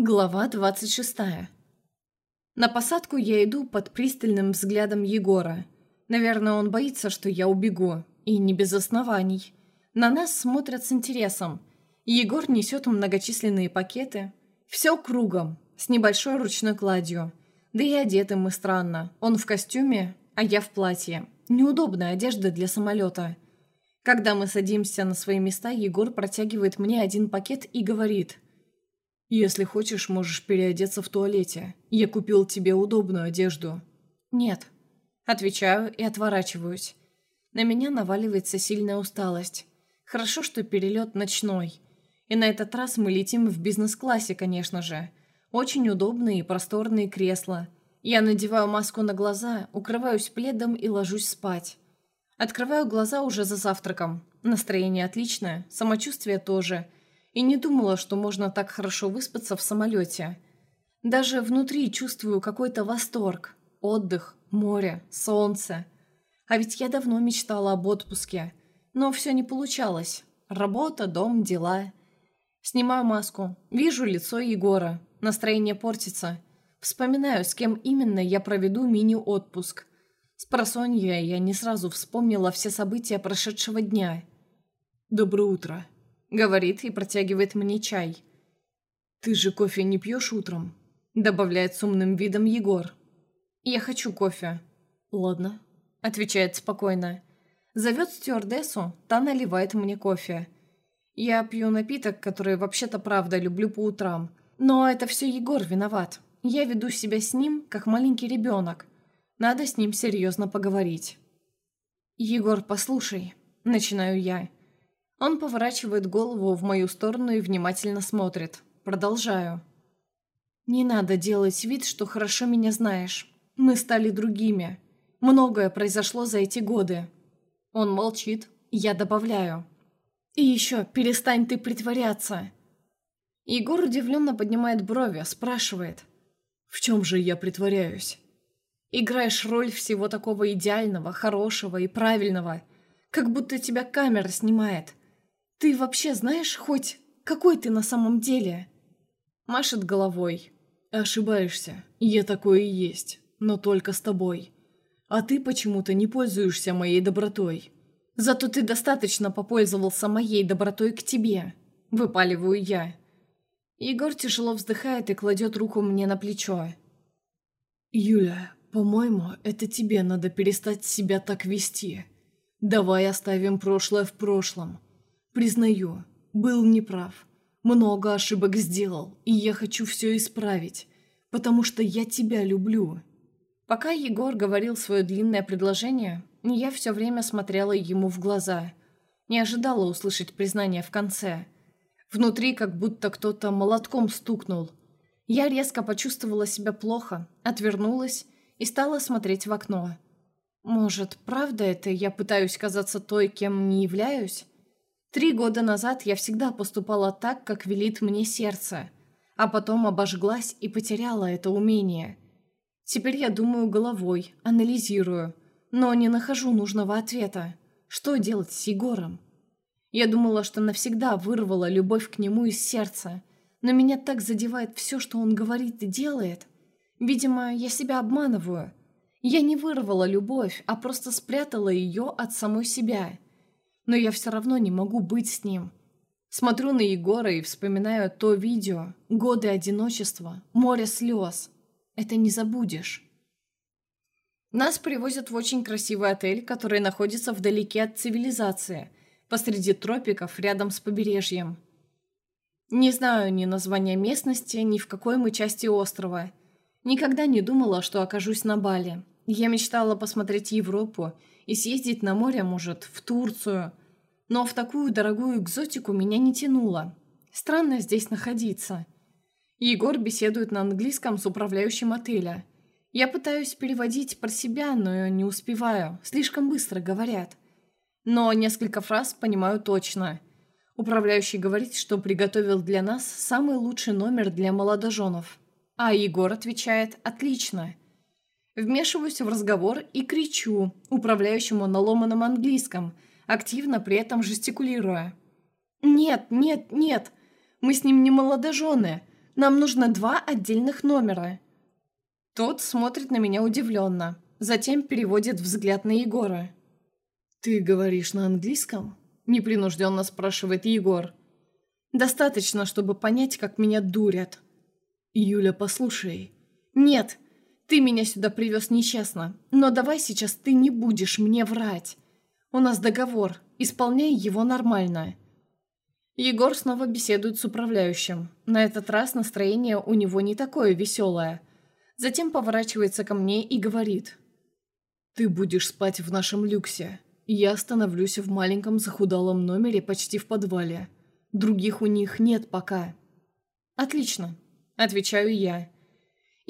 Глава 26. На посадку я иду под пристальным взглядом Егора. Наверное, он боится, что я убегу. И не без оснований. На нас смотрят с интересом. Егор несет многочисленные пакеты. Все кругом, с небольшой ручной кладью. Да и одеты мы странно. Он в костюме, а я в платье. Неудобная одежда для самолета. Когда мы садимся на свои места, Егор протягивает мне один пакет и говорит – «Если хочешь, можешь переодеться в туалете. Я купил тебе удобную одежду». «Нет». Отвечаю и отворачиваюсь. На меня наваливается сильная усталость. Хорошо, что перелет ночной. И на этот раз мы летим в бизнес-классе, конечно же. Очень удобные и просторные кресла. Я надеваю маску на глаза, укрываюсь пледом и ложусь спать. Открываю глаза уже за завтраком. Настроение отличное, самочувствие тоже – и не думала, что можно так хорошо выспаться в самолете. Даже внутри чувствую какой-то восторг, отдых, море, солнце. А ведь я давно мечтала об отпуске, но все не получалось. Работа, дом, дела. Снимаю маску, вижу лицо Егора, настроение портится. Вспоминаю, с кем именно я проведу мини-отпуск. С просонья я не сразу вспомнила все события прошедшего дня. «Доброе утро», Говорит и протягивает мне чай. «Ты же кофе не пьешь утром?» Добавляет с умным видом Егор. «Я хочу кофе». «Ладно», — отвечает спокойно. Зовет стюардессу, та наливает мне кофе. Я пью напиток, который вообще-то правда люблю по утрам. Но это все Егор виноват. Я веду себя с ним, как маленький ребенок. Надо с ним серьезно поговорить. «Егор, послушай», — начинаю я. Он поворачивает голову в мою сторону и внимательно смотрит. Продолжаю. «Не надо делать вид, что хорошо меня знаешь. Мы стали другими. Многое произошло за эти годы». Он молчит, я добавляю. «И еще, перестань ты притворяться». Егор удивленно поднимает брови, спрашивает. «В чем же я притворяюсь?» «Играешь роль всего такого идеального, хорошего и правильного, как будто тебя камера снимает. «Ты вообще знаешь хоть, какой ты на самом деле?» Машет головой. «Ошибаешься. Я такой и есть. Но только с тобой. А ты почему-то не пользуешься моей добротой. Зато ты достаточно попользовался моей добротой к тебе. Выпаливаю я». Егор тяжело вздыхает и кладет руку мне на плечо. «Юля, по-моему, это тебе надо перестать себя так вести. Давай оставим прошлое в прошлом. Признаю, был неправ. Много ошибок сделал, и я хочу все исправить, потому что я тебя люблю». Пока Егор говорил свое длинное предложение, я все время смотрела ему в глаза. Не ожидала услышать признание в конце. Внутри как будто кто-то молотком стукнул. Я резко почувствовала себя плохо, отвернулась и стала смотреть в окно. Может, правда это я пытаюсь казаться той, кем не являюсь? Три года назад я всегда поступала так, как велит мне сердце, а потом обожглась и потеряла это умение. Теперь я думаю головой, анализирую, но не нахожу нужного ответа. Что делать с Егором? Я думала, что навсегда вырвала любовь к нему из сердца, но меня так задевает все, что он говорит и делает. Видимо, я себя обманываю. Я не вырвала любовь, а просто спрятала ее от самой себя но я все равно не могу быть с ним. Смотрю на Егора и вспоминаю то видео, годы одиночества, море слез. Это не забудешь. Нас привозят в очень красивый отель, который находится вдалеке от цивилизации, посреди тропиков, рядом с побережьем. Не знаю ни названия местности, ни в какой мы части острова. Никогда не думала, что окажусь на Бали. Я мечтала посмотреть Европу и съездить на море, может, в Турцию. Но в такую дорогую экзотику меня не тянуло. Странно здесь находиться. Егор беседует на английском с управляющим отеля. Я пытаюсь переводить про себя, но не успеваю. Слишком быстро говорят. Но несколько фраз понимаю точно. Управляющий говорит, что приготовил для нас самый лучший номер для молодоженов. А Егор отвечает «Отлично». Вмешиваюсь в разговор и кричу управляющему на ломаном английском, активно при этом жестикулируя. «Нет, нет, нет! Мы с ним не молодожены! Нам нужно два отдельных номера». Тот смотрит на меня удивленно, затем переводит взгляд на Егора. «Ты говоришь на английском?» – непринужденно спрашивает Егор. «Достаточно, чтобы понять, как меня дурят». «Юля, послушай». «Нет, ты меня сюда привез нечестно, но давай сейчас ты не будешь мне врать. У нас договор, исполняй его нормально». Егор снова беседует с управляющим. На этот раз настроение у него не такое веселое. Затем поворачивается ко мне и говорит. «Ты будешь спать в нашем люксе. Я остановлюсь в маленьком захудалом номере почти в подвале. Других у них нет пока». «Отлично», — отвечаю я.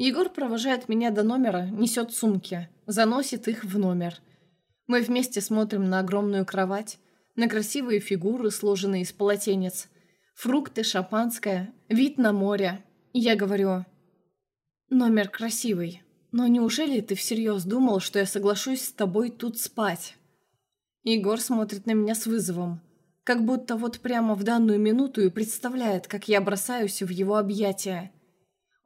Егор провожает меня до номера, несет сумки, заносит их в номер. Мы вместе смотрим на огромную кровать, на красивые фигуры, сложенные из полотенец, фрукты, шампанское, вид на море. Я говорю, номер красивый, но неужели ты всерьез думал, что я соглашусь с тобой тут спать? Егор смотрит на меня с вызовом, как будто вот прямо в данную минуту и представляет, как я бросаюсь в его объятия.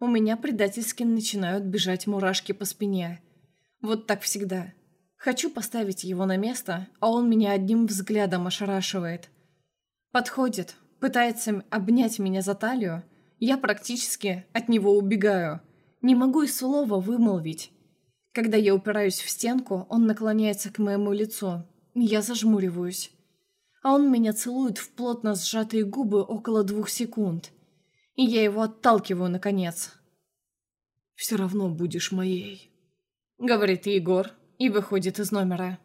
У меня предательски начинают бежать мурашки по спине. Вот так всегда. Хочу поставить его на место, а он меня одним взглядом ошарашивает. Подходит, пытается обнять меня за талию. Я практически от него убегаю. Не могу и слова вымолвить. Когда я упираюсь в стенку, он наклоняется к моему лицу. Я зажмуриваюсь. А он меня целует в плотно сжатые губы около двух секунд. И я его отталкиваю, наконец. «Все равно будешь моей», — говорит Егор, и выходит из номера.